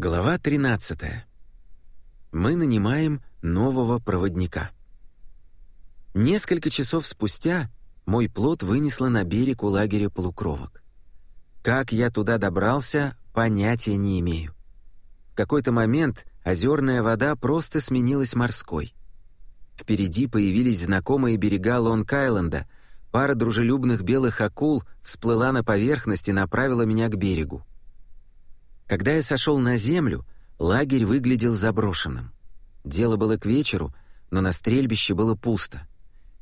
Глава 13. Мы нанимаем нового проводника. Несколько часов спустя мой плод вынесло на берег у лагеря полукровок. Как я туда добрался, понятия не имею. В какой-то момент озерная вода просто сменилась морской. Впереди появились знакомые берега Лонг-Айленда, пара дружелюбных белых акул всплыла на поверхность и направила меня к берегу. Когда я сошел на землю, лагерь выглядел заброшенным. Дело было к вечеру, но на стрельбище было пусто.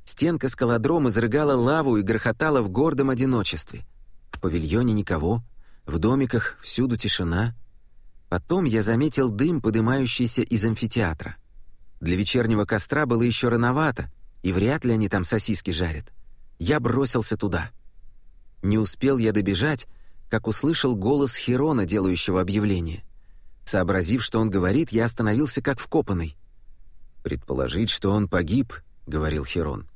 Стенка скалодрома изрыгала лаву и грохотала в гордом одиночестве. В павильоне никого, в домиках всюду тишина. Потом я заметил дым, подымающийся из амфитеатра. Для вечернего костра было еще рановато, и вряд ли они там сосиски жарят. Я бросился туда. Не успел я добежать, как услышал голос Херона, делающего объявление. Сообразив, что он говорит, я остановился как вкопанный. «Предположить, что он погиб», — говорил Херон.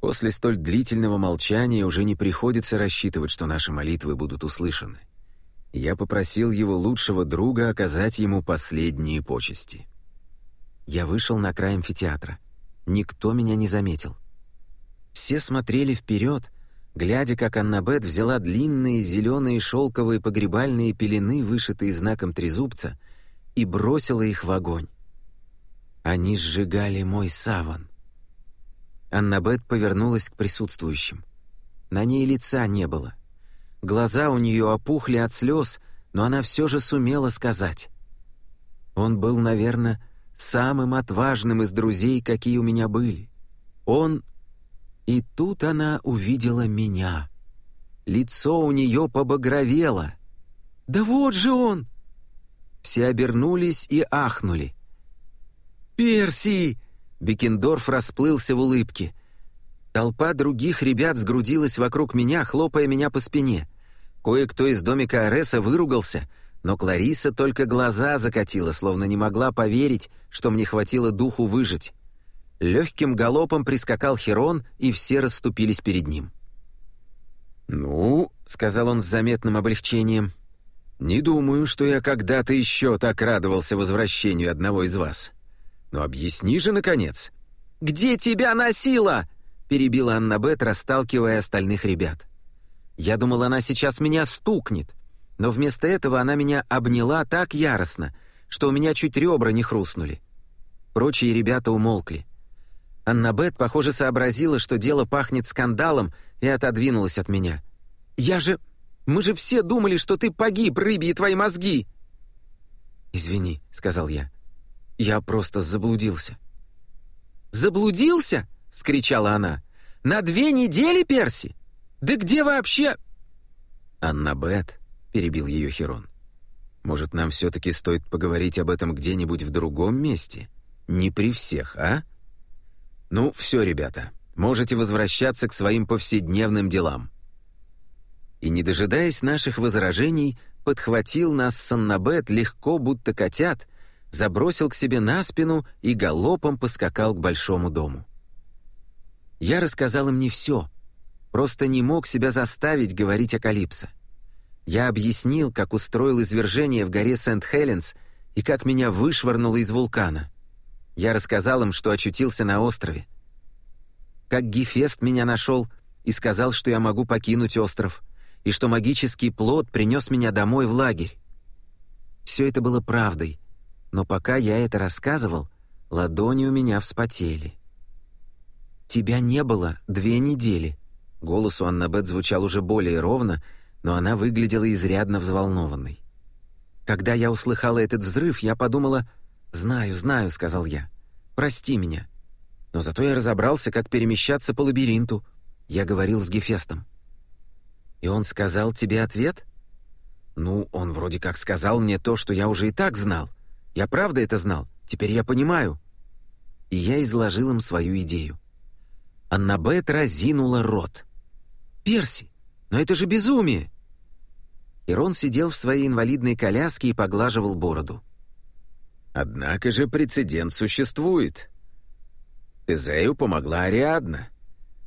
«После столь длительного молчания уже не приходится рассчитывать, что наши молитвы будут услышаны. Я попросил его лучшего друга оказать ему последние почести». Я вышел на край амфитеатра. Никто меня не заметил. Все смотрели вперед, глядя, как Аннабет взяла длинные зеленые шелковые погребальные пелены, вышитые знаком трезубца, и бросила их в огонь. Они сжигали мой саван. Аннабет повернулась к присутствующим. На ней лица не было. Глаза у нее опухли от слез, но она все же сумела сказать. Он был, наверное, самым отважным из друзей, какие у меня были. Он и тут она увидела меня. Лицо у нее побагровело. «Да вот же он!» Все обернулись и ахнули. «Перси!» Бекендорф расплылся в улыбке. Толпа других ребят сгрудилась вокруг меня, хлопая меня по спине. Кое-кто из домика Ареса выругался, но Клариса только глаза закатила, словно не могла поверить, что мне хватило духу выжить. Легким галопом прискакал Херон, и все расступились перед ним. «Ну», — сказал он с заметным облегчением, — «не думаю, что я когда-то еще так радовался возвращению одного из вас. Но объясни же, наконец». «Где тебя носила?» — перебила Аннабет, расталкивая остальных ребят. Я думал, она сейчас меня стукнет, но вместо этого она меня обняла так яростно, что у меня чуть ребра не хрустнули. Прочие ребята умолкли. Аннабет, похоже, сообразила, что дело пахнет скандалом, и отодвинулась от меня. «Я же... Мы же все думали, что ты погиб, рыбьи твои мозги!» «Извини», — сказал я. «Я просто заблудился». «Заблудился?» — вскричала она. «На две недели, Перси? Да где вообще...» «Аннабет», — перебил ее Херон. «Может, нам все-таки стоит поговорить об этом где-нибудь в другом месте? Не при всех, а?» «Ну, все, ребята, можете возвращаться к своим повседневным делам». И, не дожидаясь наших возражений, подхватил нас Саннабет легко, будто котят, забросил к себе на спину и галопом поскакал к большому дому. Я рассказал им не все, просто не мог себя заставить говорить о Калипсо. Я объяснил, как устроил извержение в горе Сент-Хеленс и как меня вышвырнуло из вулкана. Я рассказал им, что очутился на острове. Как Гефест меня нашел и сказал, что я могу покинуть остров, и что магический плод принес меня домой в лагерь. Все это было правдой, но пока я это рассказывал, ладони у меня вспотели. «Тебя не было две недели», — голос у Аннабет звучал уже более ровно, но она выглядела изрядно взволнованной. Когда я услыхала этот взрыв, я подумала — «Знаю, знаю», — сказал я. «Прости меня». Но зато я разобрался, как перемещаться по лабиринту. Я говорил с Гефестом. «И он сказал тебе ответ?» «Ну, он вроде как сказал мне то, что я уже и так знал. Я правда это знал. Теперь я понимаю». И я изложил им свою идею. Аннабет разинула рот. «Перси, но это же безумие!» Ирон сидел в своей инвалидной коляске и поглаживал бороду. Однако же прецедент существует. Тезею помогла Ариадна.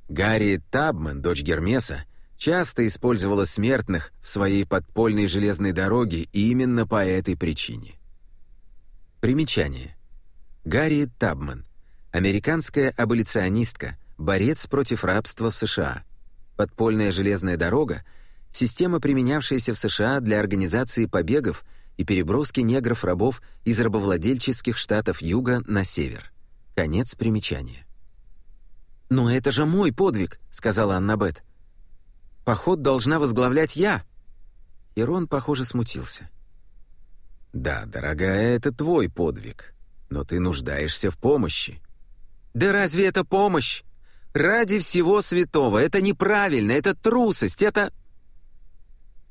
Гарри Табман, дочь Гермеса, часто использовала смертных в своей подпольной железной дороге именно по этой причине. Примечание. Гарри Табман. Американская аболиционистка, борец против рабства в США. Подпольная железная дорога — система, применявшаяся в США для организации побегов и переброски негров-рабов из рабовладельческих штатов Юга на север. Конец примечания. «Но это же мой подвиг», — сказала Аннабет. «Поход должна возглавлять я». Ирон, похоже, смутился. «Да, дорогая, это твой подвиг, но ты нуждаешься в помощи». «Да разве это помощь? Ради всего святого! Это неправильно, это трусость, это...»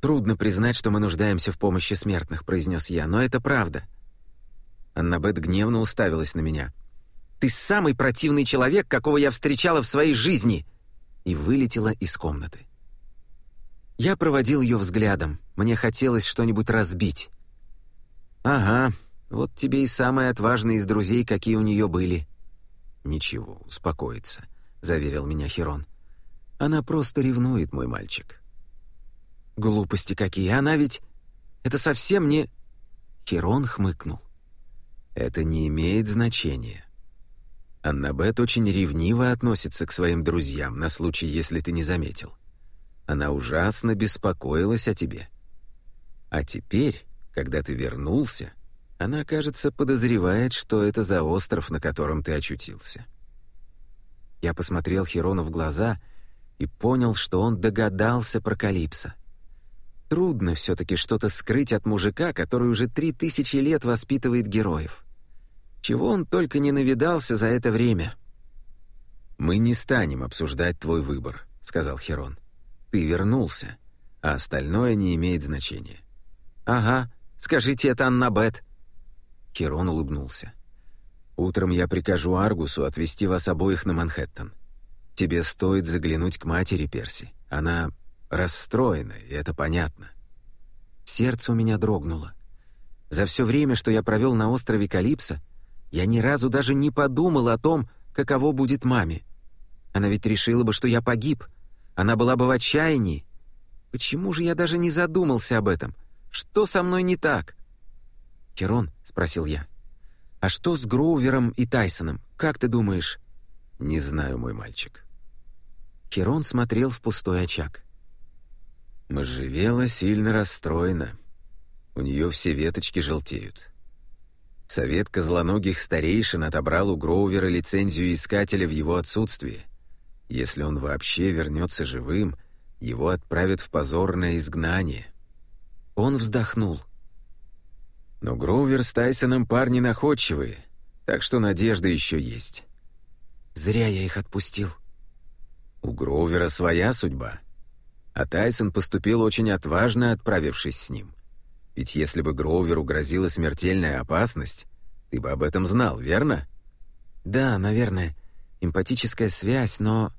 «Трудно признать, что мы нуждаемся в помощи смертных», — произнес я, — «но это правда». Аннабет гневно уставилась на меня. «Ты самый противный человек, какого я встречала в своей жизни!» и вылетела из комнаты. Я проводил ее взглядом. Мне хотелось что-нибудь разбить. «Ага, вот тебе и самый отважный из друзей, какие у нее были». «Ничего, успокоится», — заверил меня Херон. «Она просто ревнует, мой мальчик». «Глупости какие! Она ведь... Это совсем не...» Херон хмыкнул. «Это не имеет значения. Аннабет очень ревниво относится к своим друзьям на случай, если ты не заметил. Она ужасно беспокоилась о тебе. А теперь, когда ты вернулся, она, кажется, подозревает, что это за остров, на котором ты очутился». Я посмотрел Херону в глаза и понял, что он догадался про Калипсо. Трудно все-таки что-то скрыть от мужика, который уже три тысячи лет воспитывает героев. Чего он только не навидался за это время. «Мы не станем обсуждать твой выбор», — сказал Херон. «Ты вернулся, а остальное не имеет значения». «Ага, скажите это Аннабет». Херон улыбнулся. «Утром я прикажу Аргусу отвезти вас обоих на Манхэттен. Тебе стоит заглянуть к матери Перси. Она расстроена, и это понятно. Сердце у меня дрогнуло. За все время, что я провел на острове Калипсо, я ни разу даже не подумал о том, каково будет маме. Она ведь решила бы, что я погиб. Она была бы в отчаянии. Почему же я даже не задумался об этом? Что со мной не так? «Керон», — спросил я, — «а что с Гроувером и Тайсоном? Как ты думаешь?» «Не знаю, мой мальчик». Керон смотрел в пустой очаг. Можжевела сильно расстроена. У нее все веточки желтеют. Совет козлоногих старейшин отобрал у Гроувера лицензию искателя в его отсутствие. Если он вообще вернется живым, его отправят в позорное изгнание. Он вздохнул. Но Гроувер с Тайсоном парни находчивые, так что надежда еще есть. Зря я их отпустил. У Гроувера своя судьба — а Тайсон поступил очень отважно, отправившись с ним. Ведь если бы Гроуверу грозила смертельная опасность, ты бы об этом знал, верно? Да, наверное. Эмпатическая связь, но...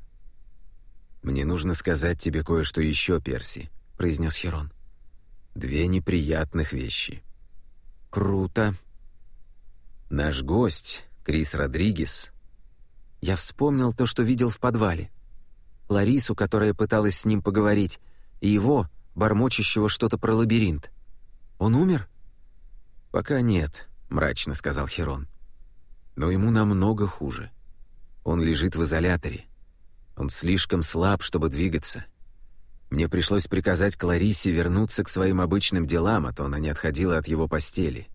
«Мне нужно сказать тебе кое-что еще, Перси», — произнес Херон. «Две неприятных вещи». «Круто». «Наш гость, Крис Родригес...» Я вспомнил то, что видел в подвале. Ларису, которая пыталась с ним поговорить, и его, бормочущего что-то про лабиринт. Он умер? «Пока нет», — мрачно сказал Херон. «Но ему намного хуже. Он лежит в изоляторе. Он слишком слаб, чтобы двигаться. Мне пришлось приказать Кларисе вернуться к своим обычным делам, а то она не отходила от его постели.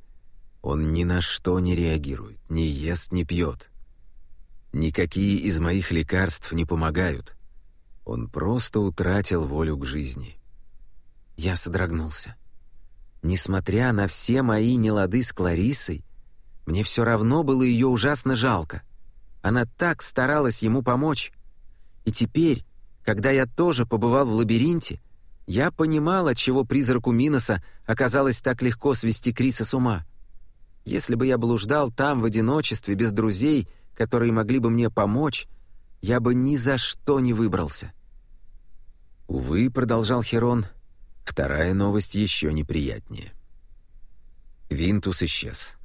Он ни на что не реагирует, не ест, не пьет. Никакие из моих лекарств не помогают. Он просто утратил волю к жизни. Я содрогнулся. Несмотря на все мои нелады с Кларисой, мне все равно было ее ужасно жалко. Она так старалась ему помочь. И теперь, когда я тоже побывал в лабиринте, я понимал, от чего призраку Миноса оказалось так легко свести Криса с ума. Если бы я блуждал там в одиночестве, без друзей, которые могли бы мне помочь, я бы ни за что не выбрался. Увы, продолжал Херон, вторая новость еще неприятнее. Винтус исчез.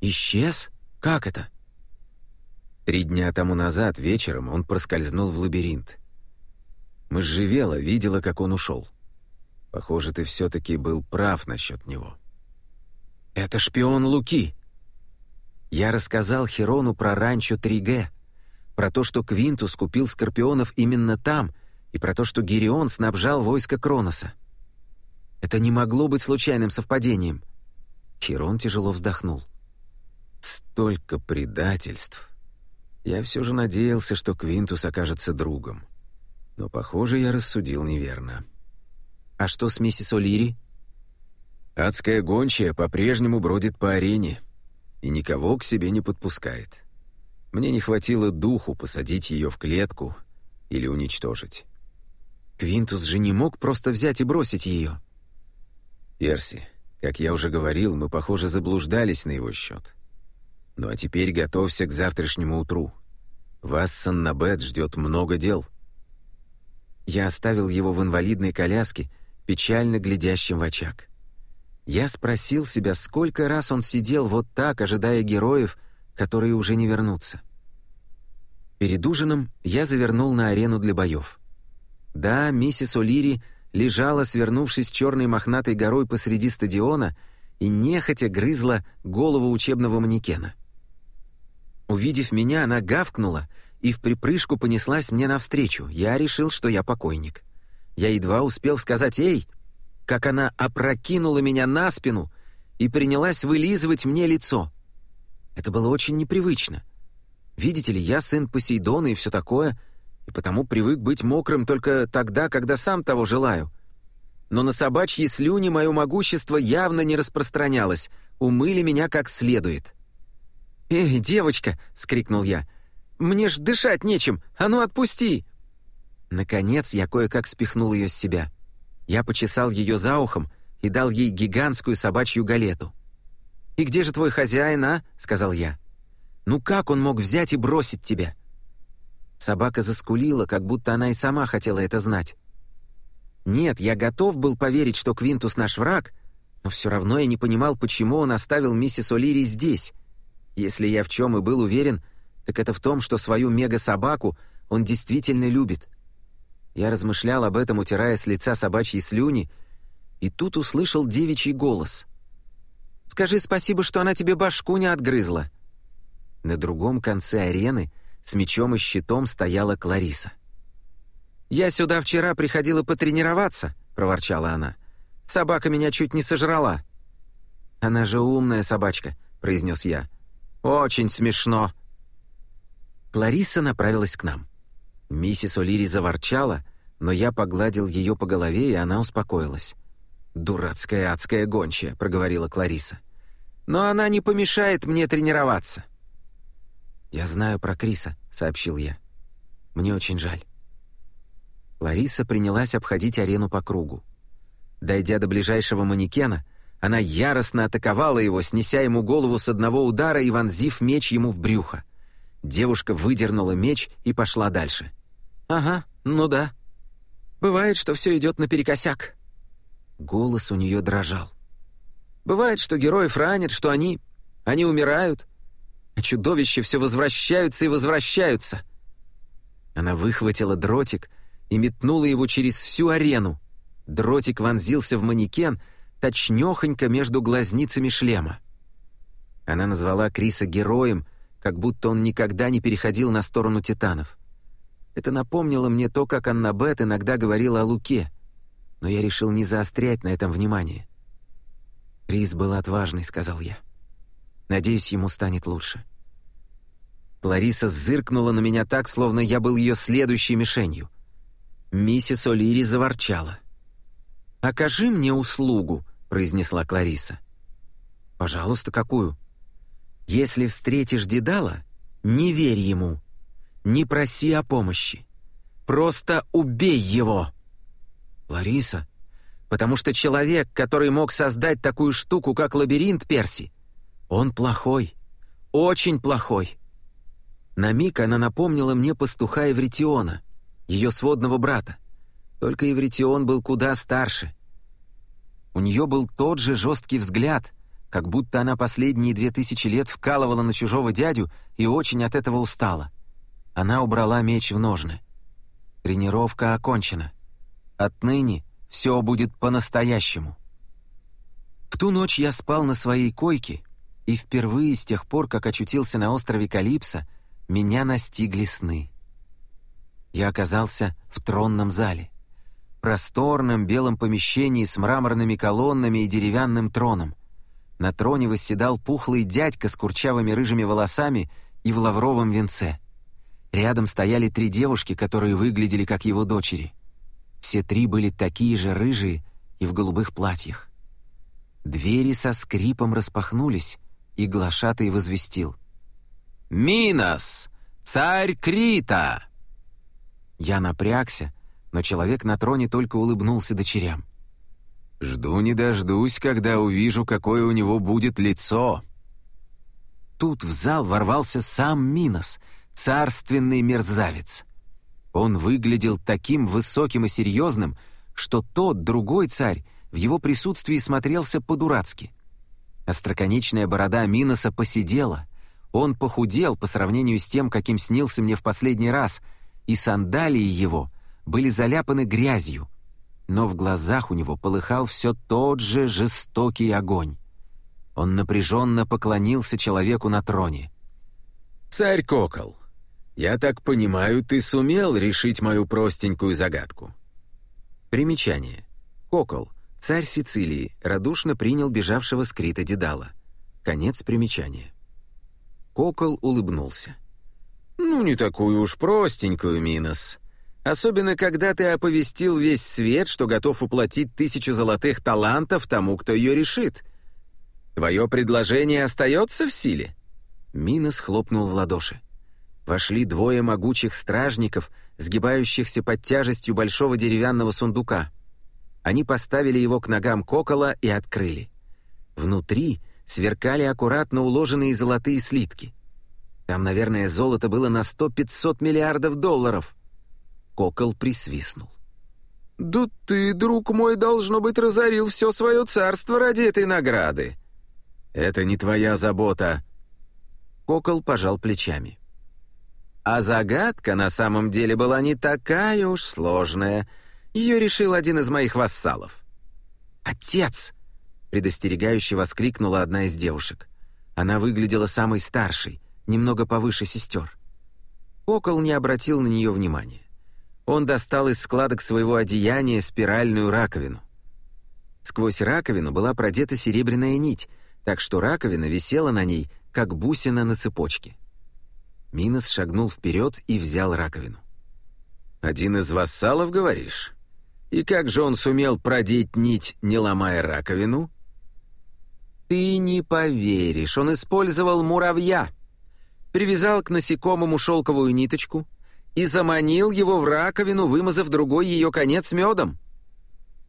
Исчез? Как это? Три дня тому назад вечером он проскользнул в лабиринт. Можжевела видела, как он ушел. Похоже, ты все-таки был прав насчет него. «Это шпион Луки!» Я рассказал Херону про ранчо 3Г, про то, что Квинтус купил скорпионов именно там, и про то, что Гирион снабжал войско Кроноса. Это не могло быть случайным совпадением. Херон тяжело вздохнул. Столько предательств. Я все же надеялся, что Квинтус окажется другом. Но, похоже, я рассудил неверно. А что с миссис О'Лири? Адская гончая по-прежнему бродит по арене и никого к себе не подпускает. Мне не хватило духу посадить ее в клетку или уничтожить. Квинтус же не мог просто взять и бросить ее. Перси, как я уже говорил, мы, похоже, заблуждались на его счет. Ну а теперь готовься к завтрашнему утру. Вас, Саннабет, ждет много дел. Я оставил его в инвалидной коляске, печально глядящим в очаг. Я спросил себя, сколько раз он сидел вот так, ожидая героев, которые уже не вернутся. Перед ужином я завернул на арену для боев. Да, миссис О'Лири лежала, свернувшись черной мохнатой горой посреди стадиона, и нехотя грызла голову учебного манекена. Увидев меня, она гавкнула и в припрыжку понеслась мне навстречу. Я решил, что я покойник. Я едва успел сказать «Эй!», как она опрокинула меня на спину и принялась вылизывать мне лицо. Это было очень непривычно. Видите ли, я сын Посейдона и все такое — и потому привык быть мокрым только тогда, когда сам того желаю. Но на собачьи слюни мое могущество явно не распространялось, умыли меня как следует. «Эй, девочка!» — вскрикнул я. «Мне ж дышать нечем! А ну отпусти!» Наконец я кое-как спихнул ее с себя. Я почесал ее за ухом и дал ей гигантскую собачью галету. «И где же твой хозяин, а?» — сказал я. «Ну как он мог взять и бросить тебя?» Собака заскулила, как будто она и сама хотела это знать. Нет, я готов был поверить, что Квинтус наш враг, но все равно я не понимал, почему он оставил миссис О'Лири здесь. Если я в чем и был уверен, так это в том, что свою мега-собаку он действительно любит. Я размышлял об этом, утирая с лица собачьи слюни, и тут услышал девичий голос. «Скажи спасибо, что она тебе башку не отгрызла». На другом конце арены — с мечом и щитом стояла Клариса. «Я сюда вчера приходила потренироваться», — проворчала она. «Собака меня чуть не сожрала». «Она же умная собачка», — произнес я. «Очень смешно». Клариса направилась к нам. Миссис О'Лири заворчала, но я погладил ее по голове, и она успокоилась. «Дурацкая адская гончая», — проговорила Клариса. «Но она не помешает мне тренироваться». «Я знаю про Криса», — сообщил я. «Мне очень жаль». Лариса принялась обходить арену по кругу. Дойдя до ближайшего манекена, она яростно атаковала его, снеся ему голову с одного удара и вонзив меч ему в брюхо. Девушка выдернула меч и пошла дальше. «Ага, ну да. Бывает, что все идет наперекосяк». Голос у нее дрожал. «Бывает, что героев ранят, что они... они умирают, а чудовища все возвращаются и возвращаются. Она выхватила дротик и метнула его через всю арену. Дротик вонзился в манекен, точнёхонько между глазницами шлема. Она назвала Криса героем, как будто он никогда не переходил на сторону титанов. Это напомнило мне то, как Анна Бет иногда говорила о Луке, но я решил не заострять на этом внимание. «Крис был отважный», — сказал я. Надеюсь, ему станет лучше. Клариса зыркнула на меня так, словно я был ее следующей мишенью. Миссис О'Лири заворчала. «Окажи мне услугу», — произнесла Клариса. «Пожалуйста, какую?» «Если встретишь Дедала, не верь ему. Не проси о помощи. Просто убей его!» «Лариса, потому что человек, который мог создать такую штуку, как лабиринт Перси, он плохой, очень плохой. На миг она напомнила мне пастуха Эвритиона, ее сводного брата. Только Эвритион был куда старше. У нее был тот же жесткий взгляд, как будто она последние две тысячи лет вкалывала на чужого дядю и очень от этого устала. Она убрала меч в ножны. Тренировка окончена. Отныне все будет по-настоящему. В ту ночь я спал на своей койке, и впервые с тех пор, как очутился на острове Калипсо, меня настигли сны. Я оказался в тронном зале. Просторном белом помещении с мраморными колоннами и деревянным троном. На троне восседал пухлый дядька с курчавыми рыжими волосами и в лавровом венце. Рядом стояли три девушки, которые выглядели как его дочери. Все три были такие же рыжие и в голубых платьях. Двери со скрипом распахнулись, и глашатый возвестил. «Минос! Царь Крита!» Я напрягся, но человек на троне только улыбнулся дочерям. «Жду не дождусь, когда увижу, какое у него будет лицо». Тут в зал ворвался сам Минос, царственный мерзавец. Он выглядел таким высоким и серьезным, что тот, другой царь, в его присутствии смотрелся по-дурацки. Остроконечная борода Миноса посидела, он похудел по сравнению с тем, каким снился мне в последний раз, и сандалии его были заляпаны грязью, но в глазах у него полыхал все тот же жестокий огонь. Он напряженно поклонился человеку на троне. «Царь Кокол, я так понимаю, ты сумел решить мою простенькую загадку?» Примечание. Кокол, царь Сицилии, радушно принял бежавшего с Дедала. Конец примечания. Кокол улыбнулся. «Ну, не такую уж простенькую, Минос. Особенно, когда ты оповестил весь свет, что готов уплатить тысячу золотых талантов тому, кто ее решит. Твое предложение остается в силе?» Минос хлопнул в ладоши. Вошли двое могучих стражников, сгибающихся под тяжестью большого деревянного сундука. Они поставили его к ногам кокола и открыли. Внутри сверкали аккуратно уложенные золотые слитки. Там, наверное, золото было на сто пятьсот миллиардов долларов. Кокол присвистнул. «Да ты, друг мой, должно быть, разорил все свое царство ради этой награды». «Это не твоя забота». Кокол пожал плечами. А загадка на самом деле была не такая уж сложная. Ее решил один из моих вассалов. «Отец!» — предостерегающе воскликнула одна из девушек. Она выглядела самой старшей, немного повыше сестер. Кокол не обратил на нее внимания. Он достал из складок своего одеяния спиральную раковину. Сквозь раковину была продета серебряная нить, так что раковина висела на ней, как бусина на цепочке. Минос шагнул вперед и взял раковину. «Один из вассалов, говоришь? И как же он сумел продеть нить, не ломая раковину?» «Ты не поверишь, он использовал муравья!» привязал к насекомому шелковую ниточку и заманил его в раковину, вымазав другой ее конец медом.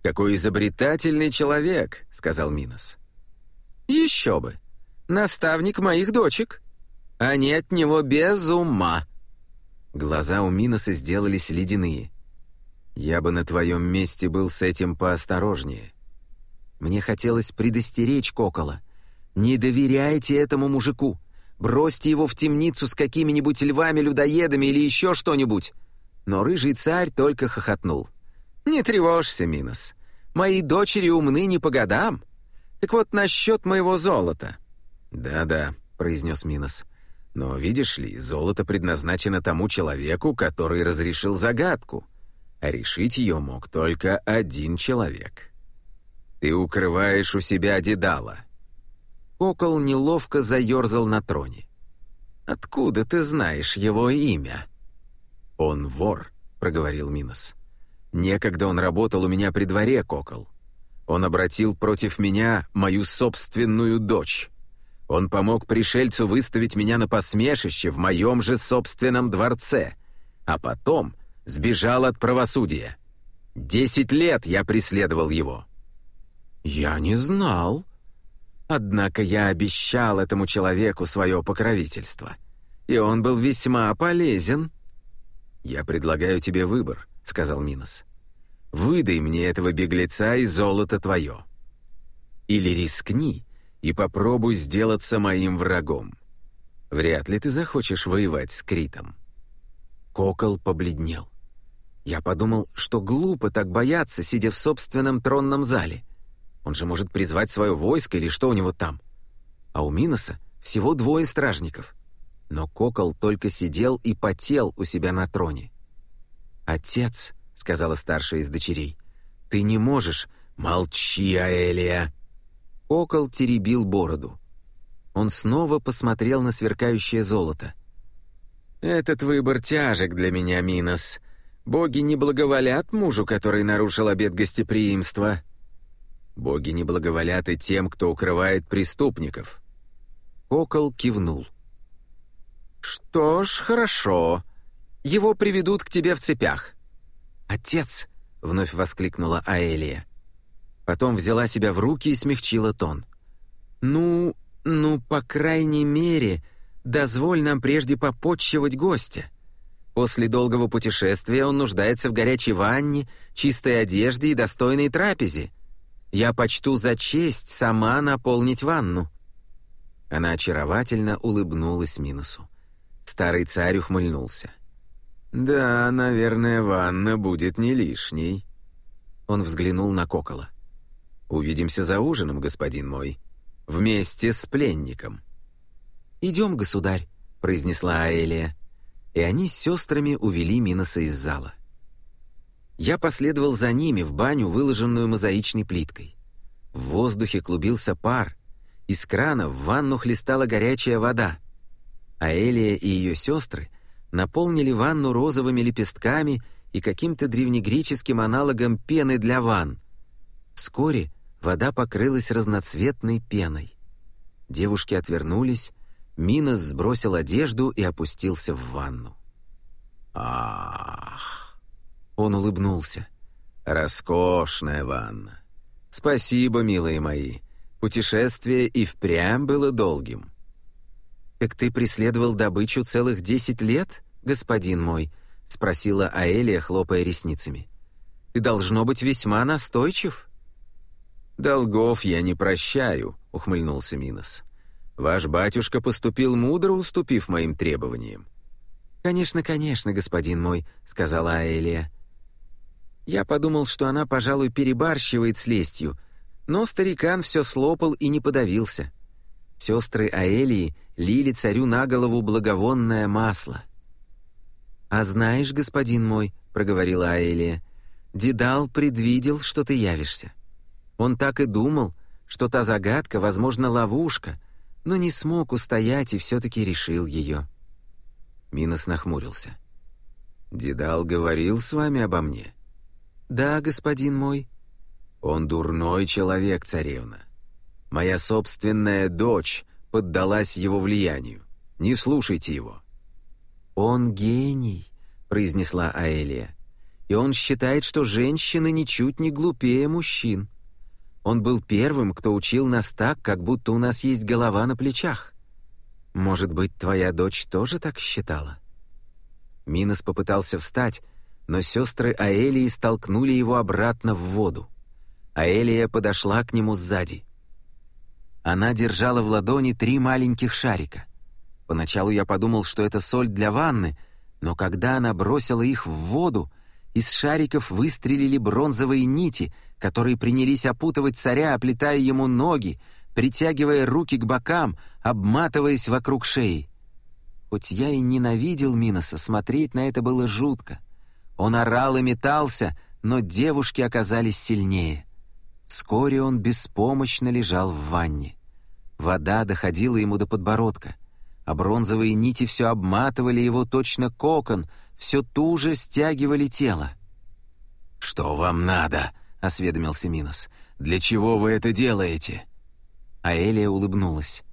«Какой изобретательный человек», — сказал Минос. «Еще бы! Наставник моих дочек. Они от него без ума». Глаза у Миноса сделались ледяные. «Я бы на твоем месте был с этим поосторожнее». Мне хотелось предостеречь Кокола. «Не доверяйте этому мужику. Бросьте его в темницу с какими-нибудь львами-людоедами или еще что-нибудь». Но рыжий царь только хохотнул. «Не тревожься, Минос. Мои дочери умны не по годам. Так вот, насчет моего золота». «Да-да», — произнес Минос. «Но видишь ли, золото предназначено тому человеку, который разрешил загадку, а решить ее мог только один человек. Ты укрываешь у себя Дедала». Кокол неловко заерзал на троне. «Откуда ты знаешь его имя?» «Он вор», — проговорил Минос. «Некогда он работал у меня при дворе, Кокол. Он обратил против меня мою собственную дочь. Он помог пришельцу выставить меня на посмешище в моем же собственном дворце, а потом сбежал от правосудия. Десять лет я преследовал его». «Я не знал», Однако я обещал этому человеку свое покровительство, и он был весьма полезен». «Я предлагаю тебе выбор», — сказал Минос. «Выдай мне этого беглеца, и золото твое. Или рискни и попробуй сделаться моим врагом. Вряд ли ты захочешь воевать с Критом». Кокол побледнел. Я подумал, что глупо так бояться, сидя в собственном тронном зале. Он же может призвать свое войско или что у него там. А у Миноса всего двое стражников. Но Кокол только сидел и потел у себя на троне. «Отец», — сказала старшая из дочерей, — «ты не можешь...» «Молчи, Аэлия!» Кокол теребил бороду. Он снова посмотрел на сверкающее золото. «Этот выбор тяжек для меня, Минос. Боги не благоволят мужу, который нарушил обет гостеприимства. Боги не благоволят и тем, кто укрывает преступников». Кокол кивнул. «Что ж, хорошо. Его приведут к тебе в цепях». «Отец!» — вновь воскликнула Аэлия. Потом взяла себя в руки и смягчила тон. «Ну, ну, по крайней мере, дозволь нам прежде попотчевать гостя. После долгого путешествия он нуждается в горячей ванне, чистой одежде и достойной трапезе. Я почту за честь сама наполнить ванну». Она очаровательно улыбнулась Минусу. Старый царь ухмыльнулся. «Да, наверное, ванна будет не лишней». Он взглянул на Кокола. «Увидимся за ужином, господин мой. Вместе с пленником». «Идем, государь», — произнесла Аэлия. И они с сестрами увели Миноса из зала. Я последовал за ними в баню, выложенную мозаичной плиткой. В воздухе клубился пар. Из крана в ванну хлестала горячая вода а Элия и ее сестры наполнили ванну розовыми лепестками и каким-то древнегреческим аналогом пены для ванн. Вскоре вода покрылась разноцветной пеной. Девушки отвернулись, Минос сбросил одежду и опустился в ванну. «Ах!» Он улыбнулся. «Роскошная ванна! Спасибо, милые мои! Путешествие и впрямь было долгим. «Так ты преследовал добычу целых десять лет, господин мой?» — спросила Аэлия, хлопая ресницами. «Ты должно быть весьма настойчив». «Долгов я не прощаю», — ухмыльнулся Минос. «Ваш батюшка поступил мудро, уступив моим требованиям». «Конечно, конечно, господин мой», — сказала Аэлия. Я подумал, что она, пожалуй, перебарщивает с лестью, но старикан все слопал и не подавился. Сестры Аэлии лили царю на голову благовонное масло. «А знаешь, господин мой», — проговорила Аэлия, — «Дедал предвидел, что ты явишься. Он так и думал, что та загадка, возможно, ловушка, но не смог устоять и все-таки решил ее». Минос нахмурился. «Дедал говорил с вами обо мне?» «Да, господин мой». «Он дурной человек, царевна. Моя собственная дочь поддалась его влиянию. Не слушайте его». «Он гений», — произнесла Аэлия. «И он считает, что женщины ничуть не глупее мужчин. Он был первым, кто учил нас так, как будто у нас есть голова на плечах. Может быть, твоя дочь тоже так считала?» Минос попытался встать, но сестры Аэлии столкнули его обратно в воду. Аэлия подошла к нему сзади. Она держала в ладони три маленьких шарика. Поначалу я подумал, что это соль для ванны, но когда она бросила их в воду, из шариков выстрелили бронзовые нити, которые принялись опутывать царя, оплетая ему ноги, притягивая руки к бокам, обматываясь вокруг шеи. Хоть я и ненавидел Миноса, смотреть на это было жутко. Он орал и метался, но девушки оказались сильнее. Вскоре он беспомощно лежал в ванне. Вода доходила ему до подбородка, а бронзовые нити все обматывали его точно кокон, все туже стягивали тело. «Что вам надо?» — осведомился Минос. «Для чего вы это делаете?» А Элия улыбнулась.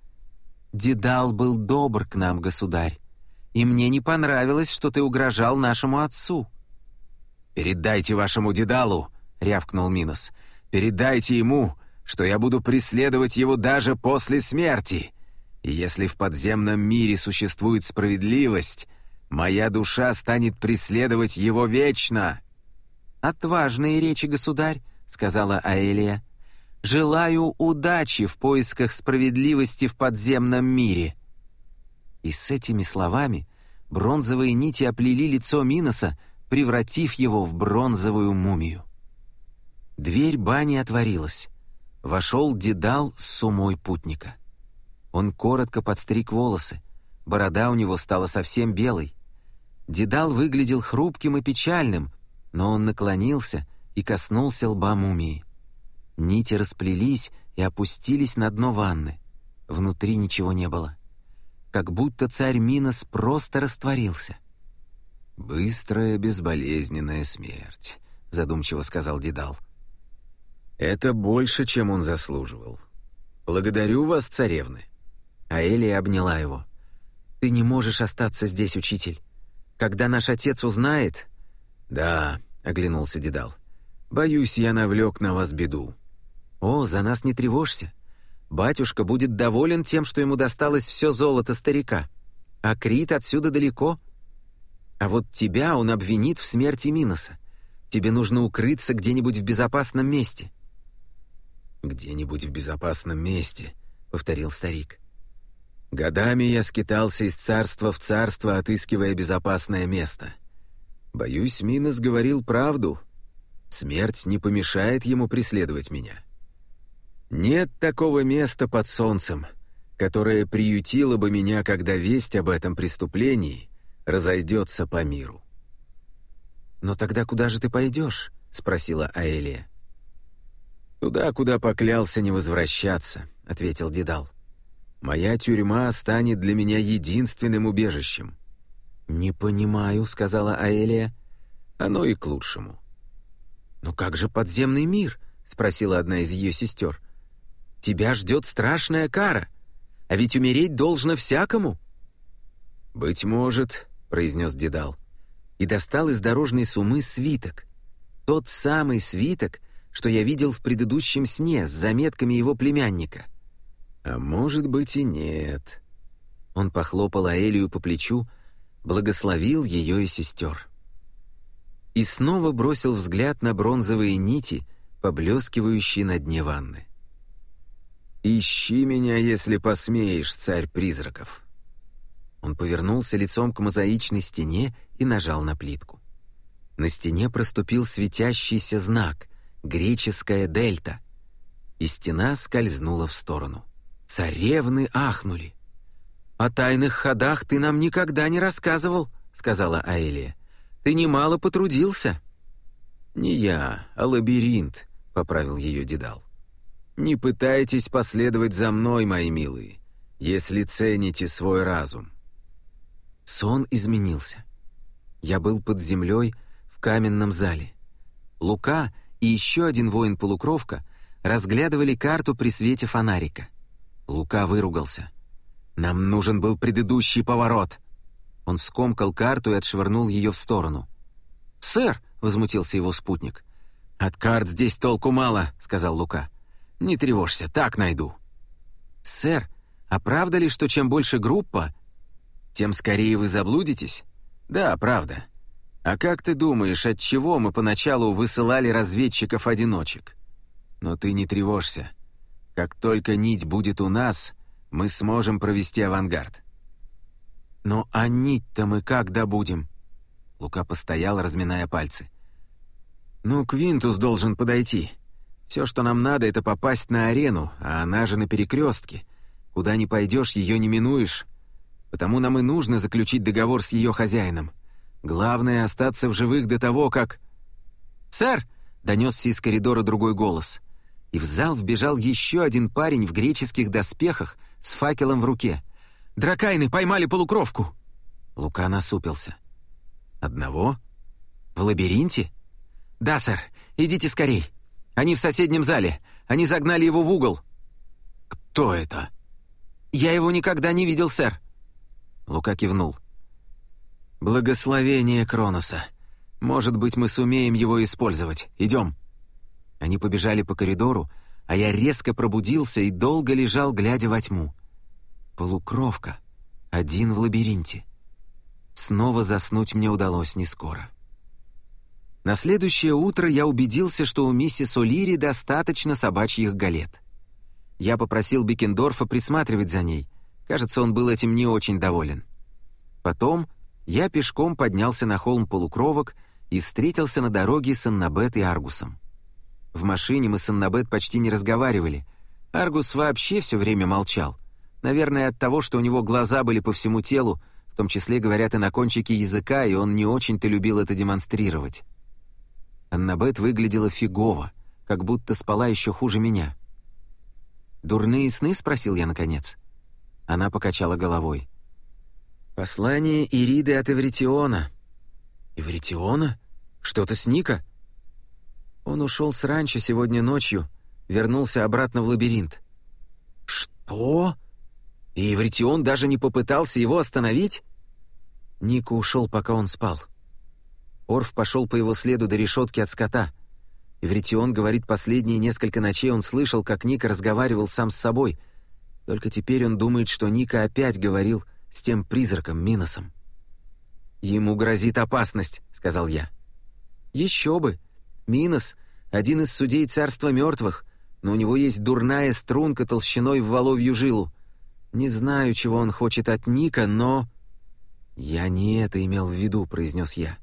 «Дедал был добр к нам, государь, и мне не понравилось, что ты угрожал нашему отцу». «Передайте вашему Дедалу», — рявкнул Минос, — Передайте ему, что я буду преследовать его даже после смерти. И если в подземном мире существует справедливость, моя душа станет преследовать его вечно». «Отважные речи, государь», — сказала Аэлия. «Желаю удачи в поисках справедливости в подземном мире». И с этими словами бронзовые нити оплели лицо Миноса, превратив его в бронзовую мумию. Дверь бани отворилась. Вошел Дедал с сумой путника. Он коротко подстриг волосы. Борода у него стала совсем белой. Дедал выглядел хрупким и печальным, но он наклонился и коснулся лба мумии. Нити расплелись и опустились на дно ванны. Внутри ничего не было. Как будто царь Минос просто растворился. «Быстрая, безболезненная смерть», — задумчиво сказал Дедал. «Это больше, чем он заслуживал. Благодарю вас, царевны». А Элия обняла его. «Ты не можешь остаться здесь, учитель. Когда наш отец узнает...» «Да», — оглянулся Дедал. «Боюсь, я навлек на вас беду». «О, за нас не тревожься. Батюшка будет доволен тем, что ему досталось все золото старика. А Крит отсюда далеко. А вот тебя он обвинит в смерти Миноса. Тебе нужно укрыться где-нибудь в безопасном месте». «Где-нибудь в безопасном месте», — повторил старик. Годами я скитался из царства в царство, отыскивая безопасное место. Боюсь, Минос говорил правду. Смерть не помешает ему преследовать меня. Нет такого места под солнцем, которое приютило бы меня, когда весть об этом преступлении разойдется по миру. «Но тогда куда же ты пойдешь?» — спросила Аэлия. «Туда, куда поклялся не возвращаться», — ответил Дедал. Моя тюрьма станет для меня единственным убежищем». «Не понимаю», — сказала Аэлия. «Оно и к лучшему». «Но как же подземный мир?» — спросила одна из ее сестер. «Тебя ждет страшная кара, а ведь умереть должно всякому». «Быть может», — произнес Дедал, и достал из дорожной сумы свиток. Тот самый свиток, что я видел в предыдущем сне с заметками его племянника — а может быть и нет. Он похлопал Аэлию по плечу, благословил ее и сестер. И снова бросил взгляд на бронзовые нити, поблескивающие на дне ванны. «Ищи меня, если посмеешь, царь призраков». Он повернулся лицом к мозаичной стене и нажал на плитку. На стене проступил светящийся знак — греческая дельта, и стена скользнула в сторону. Царевны ахнули. «О тайных ходах ты нам никогда не рассказывал», — сказала Аэлия. «Ты немало потрудился». «Не я, а лабиринт», — поправил ее Дедал. «Не пытайтесь последовать за мной, мои милые, если цените свой разум». Сон изменился. Я был под землей в каменном зале. Лука и еще один воин-полукровка разглядывали карту при свете фонарика — Лука выругался. «Нам нужен был предыдущий поворот!» Он скомкал карту и отшвырнул ее в сторону. «Сэр!» — возмутился его спутник. «От карт здесь толку мало», — сказал Лука. «Не тревожься, так найду». «Сэр, а правда ли, что чем больше группа, тем скорее вы заблудитесь?» «Да, правда. А как ты думаешь, от чего мы поначалу высылали разведчиков-одиночек?» «Но ты не тревожься. Как только нить будет у нас, мы сможем провести авангард». «Но а нить-то мы как добудем?» Лука постоял, разминая пальцы. «Ну, Квинтус должен подойти. Все, что нам надо, это попасть на арену, а она же на перекрестке. Куда ни пойдешь, ее не минуешь. Потому нам и нужно заключить договор с ее хозяином. Главное — остаться в живых до того, как...» «Сэр!» — донесся из коридора другой голос и в зал вбежал еще один парень в греческих доспехах с факелом в руке. «Дракайны поймали полукровку!» Лука насупился. «Одного? В лабиринте?» «Да, сэр. Идите скорей. Они в соседнем зале. Они загнали его в угол». «Кто это?» «Я его никогда не видел, сэр». Лука кивнул. «Благословение Кроноса. Может быть, мы сумеем его использовать. Идем». Они побежали по коридору, а я резко пробудился и долго лежал, глядя во тьму. Полукровка. Один в лабиринте. Снова заснуть мне удалось не скоро. На следующее утро я убедился, что у миссис О'Лири достаточно собачьих галет. Я попросил Бекендорфа присматривать за ней. Кажется, он был этим не очень доволен. Потом я пешком поднялся на холм полукровок и встретился на дороге с Аннабет и Аргусом. В машине мы с Аннабет почти не разговаривали. Аргус вообще все время молчал. Наверное, от того, что у него глаза были по всему телу, в том числе, говорят, и на кончике языка, и он не очень-то любил это демонстрировать. Аннабет выглядела фигово, как будто спала еще хуже меня. «Дурные сны?» — спросил я наконец. Она покачала головой. «Послание Ириды от Эвритиона». «Эвритиона? Что-то с Ника?» Он ушел с ранчо сегодня ночью, вернулся обратно в лабиринт. «Что? И Эвритион даже не попытался его остановить?» Ника ушел, пока он спал. Орф пошел по его следу до решетки от скота. Эвритион говорит, последние несколько ночей он слышал, как Ника разговаривал сам с собой. Только теперь он думает, что Ника опять говорил с тем призраком Миносом. «Ему грозит опасность», — сказал я. «Еще бы. Минос — один из судей царства мертвых, но у него есть дурная струнка толщиной в воловью жилу. Не знаю, чего он хочет от Ника, но...» «Я не это имел в виду», — произнес я.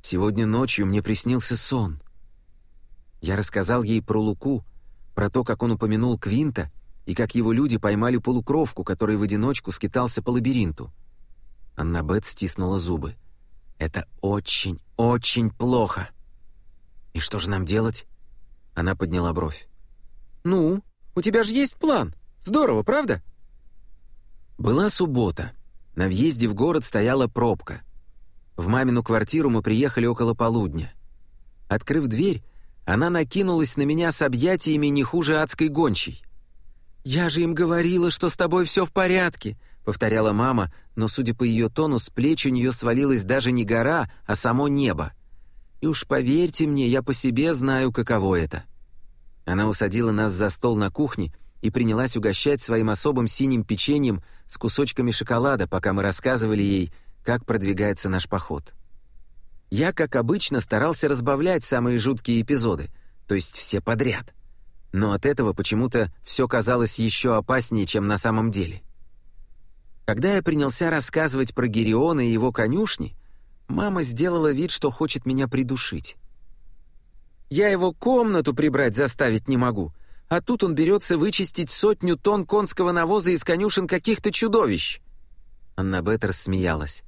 Сегодня ночью мне приснился сон. Я рассказал ей про Луку, про то, как он упомянул Квинта и как его люди поймали полукровку, который в одиночку скитался по лабиринту. Аннабет стиснула зубы. «Это очень, очень плохо». «И что же нам делать?» Она подняла бровь. «Ну, у тебя же есть план. Здорово, правда?» Была суббота. На въезде в город стояла пробка — в мамину квартиру мы приехали около полудня. Открыв дверь, она накинулась на меня с объятиями не хуже адской гончей. «Я же им говорила, что с тобой все в порядке», — повторяла мама, но, судя по ее тону, с плеч у нее свалилась даже не гора, а само небо. И уж поверьте мне, я по себе знаю, каково это. Она усадила нас за стол на кухне и принялась угощать своим особым синим печеньем с кусочками шоколада, пока мы рассказывали ей, как продвигается наш поход. Я, как обычно, старался разбавлять самые жуткие эпизоды, то есть все подряд. Но от этого почему-то все казалось еще опаснее, чем на самом деле. Когда я принялся рассказывать про Гериона и его конюшни, мама сделала вид, что хочет меня придушить. «Я его комнату прибрать заставить не могу», а тут он берется вычистить сотню тонн конского навоза из конюшен каких-то чудовищ». Анна Беттер смеялась.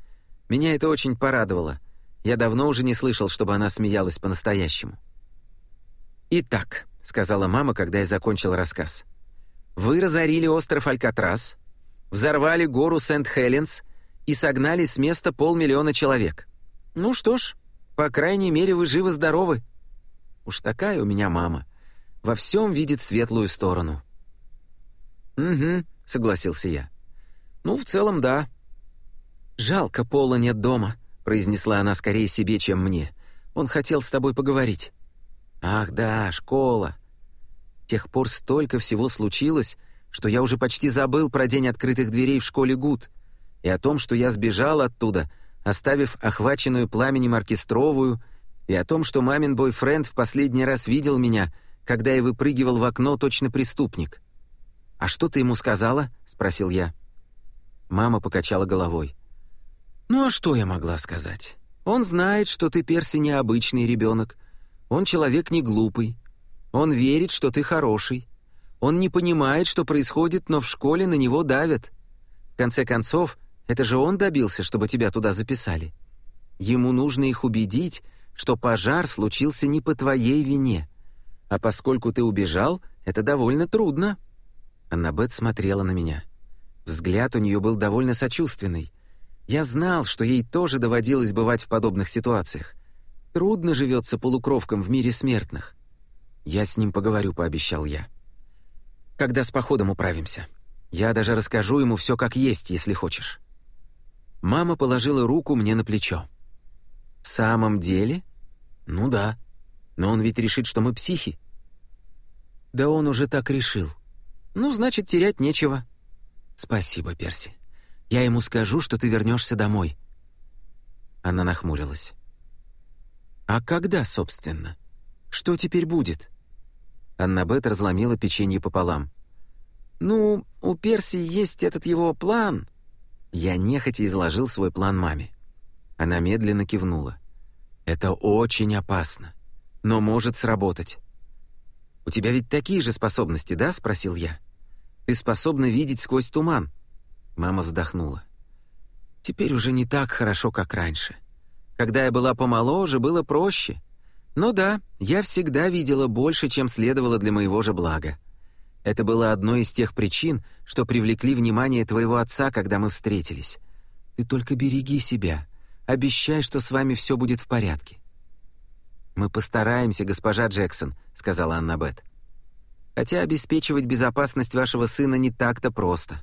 Меня это очень порадовало. Я давно уже не слышал, чтобы она смеялась по-настоящему. «Итак», — сказала мама, когда я закончил рассказ, «вы разорили остров Алькатрас, взорвали гору Сент-Хеленс и согнали с места полмиллиона человек. Ну что ж, по крайней мере, вы живы-здоровы. Уж такая у меня мама. Во всем видит светлую сторону». «Угу», — согласился я. «Ну, в целом, да. «Жалко, Пола нет дома», — произнесла она скорее себе, чем мне. «Он хотел с тобой поговорить». «Ах да, школа». С тех пор столько всего случилось, что я уже почти забыл про день открытых дверей в школе Гуд и о том, что я сбежал оттуда, оставив охваченную пламенем оркестровую, и о том, что мамин бойфренд в последний раз видел меня, когда я выпрыгивал в окно точно преступник. «А что ты ему сказала?» — спросил я. Мама покачала головой. Ну а что я могла сказать? Он знает, что ты, Перси, необычный ребенок. Он человек не глупый. Он верит, что ты хороший. Он не понимает, что происходит, но в школе на него давят. В конце концов, это же он добился, чтобы тебя туда записали. Ему нужно их убедить, что пожар случился не по твоей вине. А поскольку ты убежал, это довольно трудно». Аннабет смотрела на меня. Взгляд у нее был довольно сочувственный. Я знал, что ей тоже доводилось бывать в подобных ситуациях. Трудно живется полукровкам в мире смертных. Я с ним поговорю, пообещал я. Когда с походом управимся. Я даже расскажу ему все как есть, если хочешь. Мама положила руку мне на плечо. «В самом деле?» «Ну да. Но он ведь решит, что мы психи». «Да он уже так решил. Ну, значит, терять нечего». «Спасибо, Перси. Я ему скажу, что ты вернешься домой». Она нахмурилась. «А когда, собственно? Что теперь будет?» Аннабет разломила печенье пополам. «Ну, у Перси есть этот его план». Я нехотя изложил свой план маме. Она медленно кивнула. Это очень опасно, но может сработать. «У тебя ведь такие же способности, да?» — спросил я. «Ты способна видеть сквозь туман». Мама вздохнула. «Теперь уже не так хорошо, как раньше. Когда я была помоложе, было проще. Но да, я всегда видела больше, чем следовало для моего же блага. Это было одной из тех причин, что привлекли внимание твоего отца, когда мы встретились. Ты только береги себя. Обещай, что с вами все будет в порядке». «Мы постараемся, госпожа Джексон», — сказала Анна Бет. «Хотя обеспечивать безопасность вашего сына не так-то просто».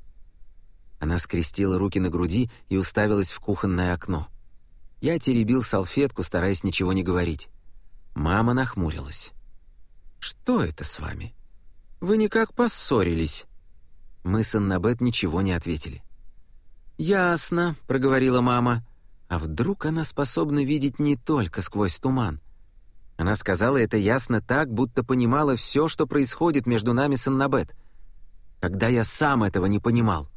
Она скрестила руки на груди и уставилась в кухонное окно. Я теребил салфетку, стараясь ничего не говорить. Мама нахмурилась. «Что это с вами? Вы никак поссорились?» Мы с Аннабет ничего не ответили. «Ясно», — проговорила мама. «А вдруг она способна видеть не только сквозь туман?» Она сказала это ясно так, будто понимала все, что происходит между нами с Аннабет, когда я сам этого не понимал.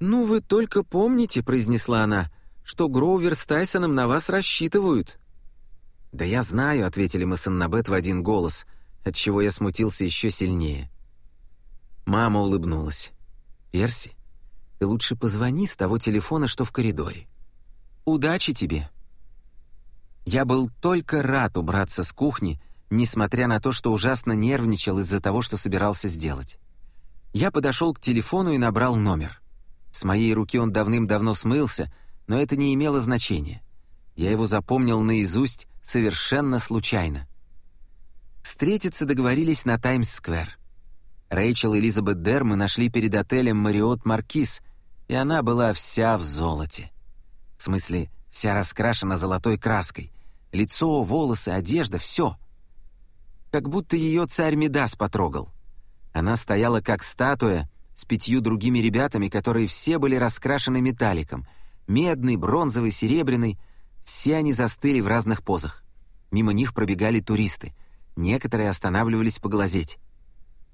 «Ну, вы только помните», — произнесла она, — «что Гроувер с Тайсоном на вас рассчитывают». «Да я знаю», — ответили мы с Аннабет в один голос, отчего я смутился еще сильнее. Мама улыбнулась. «Перси, ты лучше позвони с того телефона, что в коридоре. Удачи тебе!» Я был только рад убраться с кухни, несмотря на то, что ужасно нервничал из-за того, что собирался сделать. Я подошел к телефону и набрал номер. С моей руки он давным-давно смылся, но это не имело значения. Я его запомнил наизусть совершенно случайно. Встретиться договорились на Таймс-сквер. Рэйчел и Элизабет Дер мы нашли перед отелем «Мариот Маркиз», и она была вся в золоте. В смысле, вся раскрашена золотой краской. Лицо, волосы, одежда — все. Как будто ее царь Медас потрогал. Она стояла как статуя с пятью другими ребятами, которые все были раскрашены металликом. Медный, бронзовый, серебряный. Все они застыли в разных позах. Мимо них пробегали туристы. Некоторые останавливались поглазеть.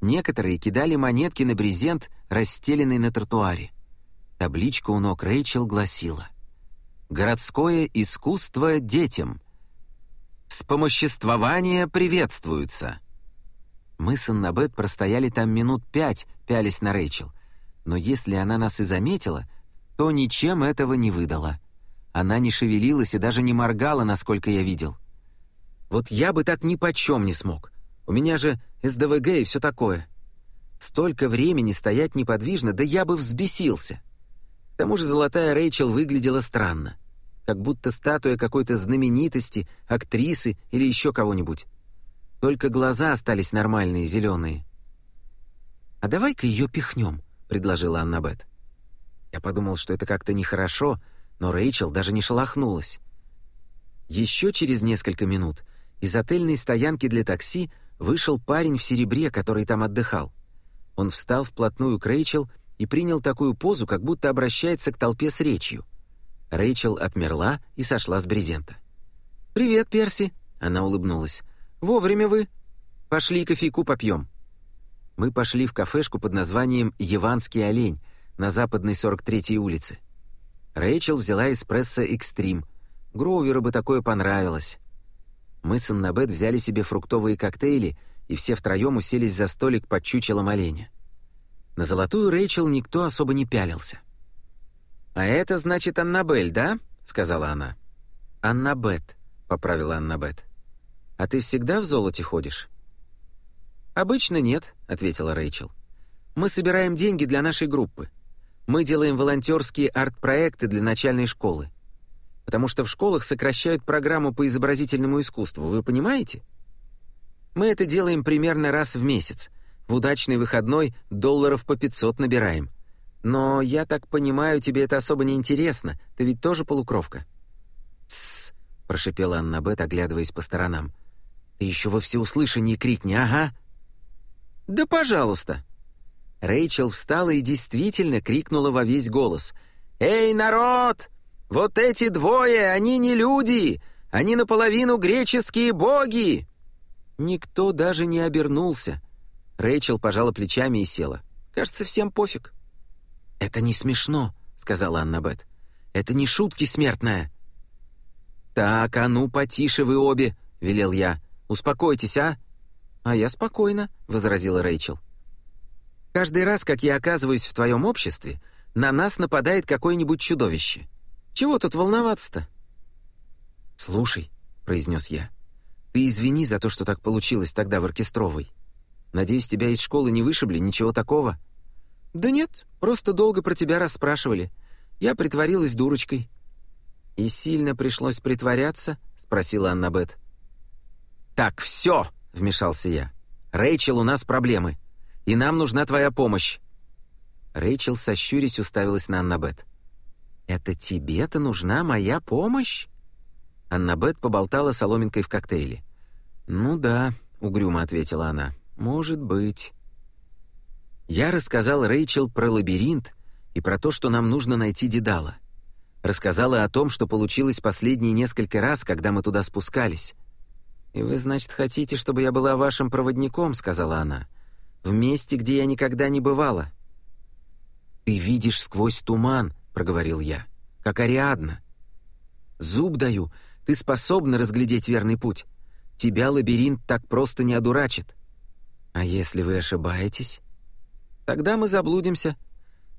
Некоторые кидали монетки на брезент, расстеленный на тротуаре. Табличка у ног Рэйчел гласила «Городское искусство детям. Вспомоществование приветствуется». Мы с Аннабет простояли там минут пять, пялись на Рэйчел. Но если она нас и заметила, то ничем этого не выдала. Она не шевелилась и даже не моргала, насколько я видел. Вот я бы так ни почем не смог. У меня же СДВГ и все такое. Столько времени стоять неподвижно, да я бы взбесился. К тому же золотая Рэйчел выглядела странно. Как будто статуя какой-то знаменитости, актрисы или еще кого-нибудь. Только глаза остались нормальные, зеленые. «А давай-ка ее пихнем», — предложила Аннабет. Я подумал, что это как-то нехорошо, но Рэйчел даже не шелохнулась. Еще через несколько минут из отельной стоянки для такси вышел парень в серебре, который там отдыхал. Он встал вплотную к Рэйчел и принял такую позу, как будто обращается к толпе с речью. Рэйчел отмерла и сошла с брезента. «Привет, Перси», — она улыбнулась. «Вовремя вы. Пошли кофейку попьем». Мы пошли в кафешку под названием «Яванский олень» на западной 43-й улице. Рэйчел взяла эспрессо «Экстрим». Гроуверу бы такое понравилось. Мы с Аннабет взяли себе фруктовые коктейли, и все втроем уселись за столик под чучелом оленя. На золотую Рэйчел никто особо не пялился. «А это значит Аннабель, да?» — сказала она. «Аннабет», — поправила Аннабет. «А ты всегда в золоте ходишь?» «Обычно нет», — ответила Рэйчел. «Мы собираем деньги для нашей группы. Мы делаем волонтерские арт-проекты для начальной школы. Потому что в школах сокращают программу по изобразительному искусству, вы понимаете? Мы это делаем примерно раз в месяц. В удачный выходной долларов по 500 набираем. Но я так понимаю, тебе это особо не интересно. Ты ведь тоже полукровка. «Тссс», — прошепела Аннабет, оглядываясь по сторонам. Ты еще во всеуслышание крикни, ага!» «Да пожалуйста!» Рэйчел встала и действительно крикнула во весь голос. «Эй, народ! Вот эти двое, они не люди! Они наполовину греческие боги!» Никто даже не обернулся. Рэйчел пожала плечами и села. «Кажется, всем пофиг». «Это не смешно», — сказала Аннабет. «Это не шутки смертная». «Так, а ну, потише вы обе!» — велел я. «Успокойтесь, а?» «А я спокойно», — возразила Рэйчел. «Каждый раз, как я оказываюсь в твоем обществе, на нас нападает какое-нибудь чудовище. Чего тут волноваться-то?» «Слушай», — произнес я, — «ты извини за то, что так получилось тогда в оркестровой. Надеюсь, тебя из школы не вышибли, ничего такого?» «Да нет, просто долго про тебя расспрашивали. Я притворилась дурочкой». «И сильно пришлось притворяться?» — спросила Аннабет. «Так, все!» — вмешался я. «Рэйчел, у нас проблемы, и нам нужна твоя помощь». Рэйчел, сощурясь, уставилась на Аннабет. «Это тебе-то нужна моя помощь?» Аннабет поболтала соломинкой в коктейле. «Ну да», — угрюмо ответила она. «Может быть». Я рассказал Рэйчел про лабиринт и про то, что нам нужно найти Дедала. Рассказала о том, что получилось последние несколько раз, когда мы туда спускались. «И вы, значит, хотите, чтобы я была вашим проводником?» — сказала она. «В месте, где я никогда не бывала». «Ты видишь сквозь туман», — проговорил я, — «как Ариадна». «Зуб даю, ты способна разглядеть верный путь. Тебя лабиринт так просто не одурачит». «А если вы ошибаетесь?» «Тогда мы заблудимся.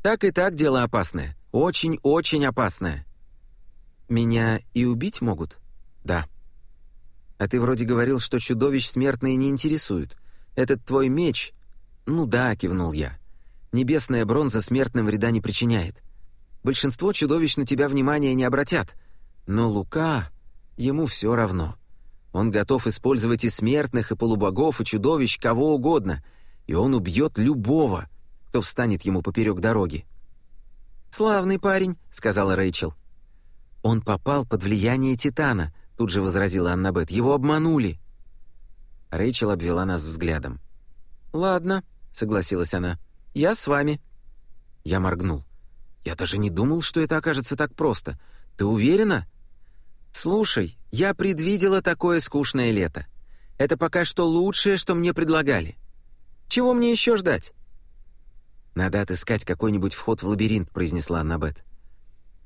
Так и так дело опасное. Очень-очень опасное». «Меня и убить могут?» «Да». «А ты вроде говорил, что чудовищ смертные не интересуют. Этот твой меч...» «Ну да», — кивнул я. «Небесная бронза смертным вреда не причиняет. Большинство чудовищ на тебя внимания не обратят. Но Лука... Ему все равно. Он готов использовать и смертных, и полубогов, и чудовищ, кого угодно, и он убьет любого, кто встанет ему поперек дороги. «Славный парень», — сказала Рэйчел. «Он попал под влияние Титана», — тут же возразила Аннабет. «Его обманули». Рэйчел обвела нас взглядом. «Ладно», — согласилась она. «Я с вами». Я моргнул. «Я даже не думал, что это окажется так просто. Ты уверена?» «Слушай, я предвидела такое скучное лето. Это пока что лучшее, что мне предлагали. Чего мне еще ждать?» «Надо отыскать какой-нибудь вход в лабиринт», — произнесла Аннабет.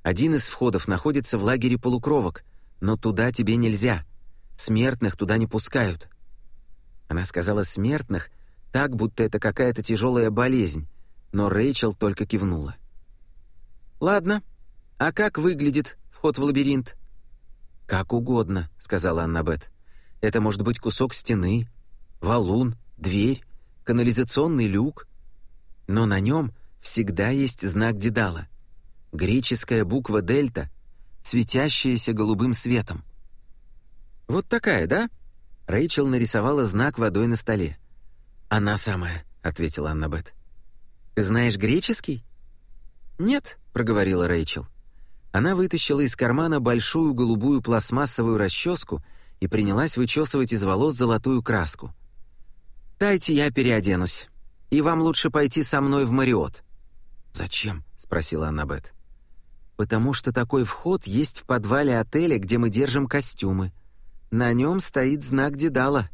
«Один из входов находится в лагере полукровок, но туда тебе нельзя. Смертных туда не пускают». Она сказала «смертных», так, будто это какая-то тяжелая болезнь, но Рэйчел только кивнула. «Ладно, а как выглядит вход в лабиринт?» «Как угодно», — сказала Аннабет. «Это может быть кусок стены, валун, дверь, канализационный люк. Но на нем всегда есть знак Дедала. Греческая буква «Дельта», светящаяся голубым светом. «Вот такая, да?» Рэйчел нарисовала знак водой на столе. «Она самая», — ответила Аннабет. «Ты знаешь греческий?» «Нет», — проговорила Рэйчел. Она вытащила из кармана большую голубую пластмассовую расческу и принялась вычесывать из волос золотую краску. «Дайте я переоденусь. И вам лучше пойти со мной в Мариот». «Зачем?» — спросила Аннабет. «Потому что такой вход есть в подвале отеля, где мы держим костюмы. На нем стоит знак Дедала».